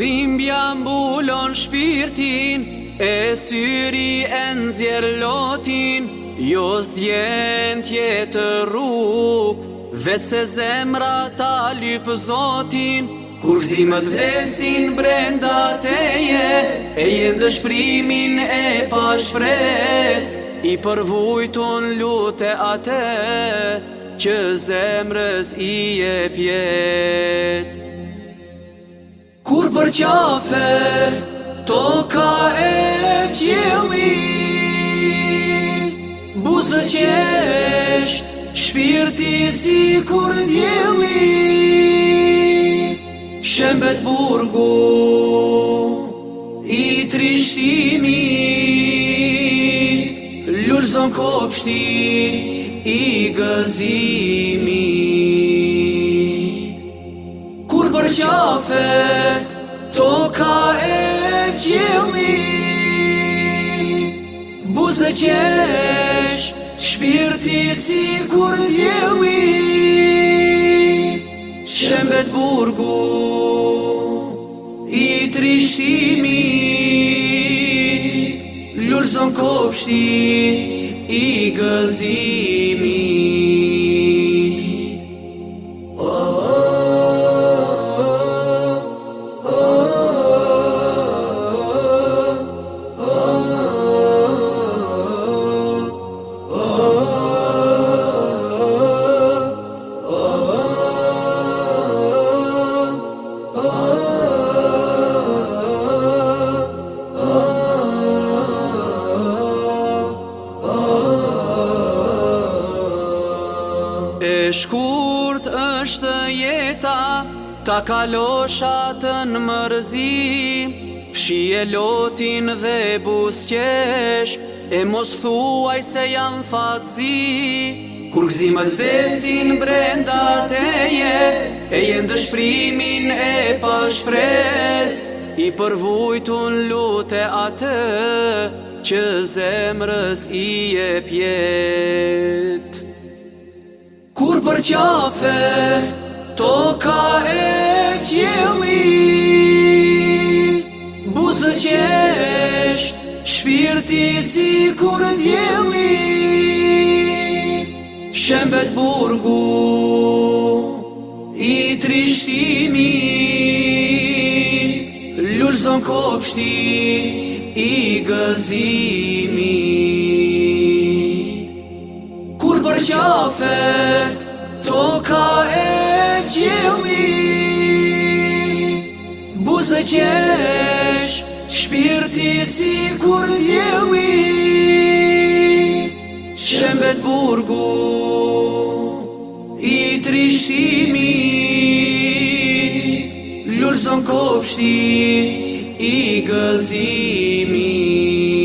Dhimbja mbulon shpirtin, e syri e nëzjer lotin, jo s'djen tjetë rrug, vese zemra ta lypë zotin, kur zimët vdesin brenda teje, e jenë dëshprimin e pashpres, i përvujton lute ate, që zemrës i e pjetë për qafet, to ka e qëli, buzë qesh, shpirti si kur djeli, shembet burgu, i trishtimi, lullëzën kopshti, i gëzimi, Shafet Toka e gjeli Buzë qesh Shpirti si kur djeli Shembet burgu I trishtimi lulzon kopshti I gëzimi shkurt është jeta, ta kalosha atë në mërzi, fshi e lotin dhe buskesh, e mos thuaj se janë fatësi. Kur gzimët vdesin brenda teje, e jenë dëshprimin e pashpres, i përvujtun lute atë, që zemrës i e pjetë për qafet Toka ka e qeli Buzë qesh Shpirti si kur djeli Shembet burgu I trishtimi Lullëzon kopshti I gëzimi Kur për qafet qëllë Buzë qesh Shpirti si kur qëllë Shembet burgu I trishtimi Lurëzën kopshti I gëzimi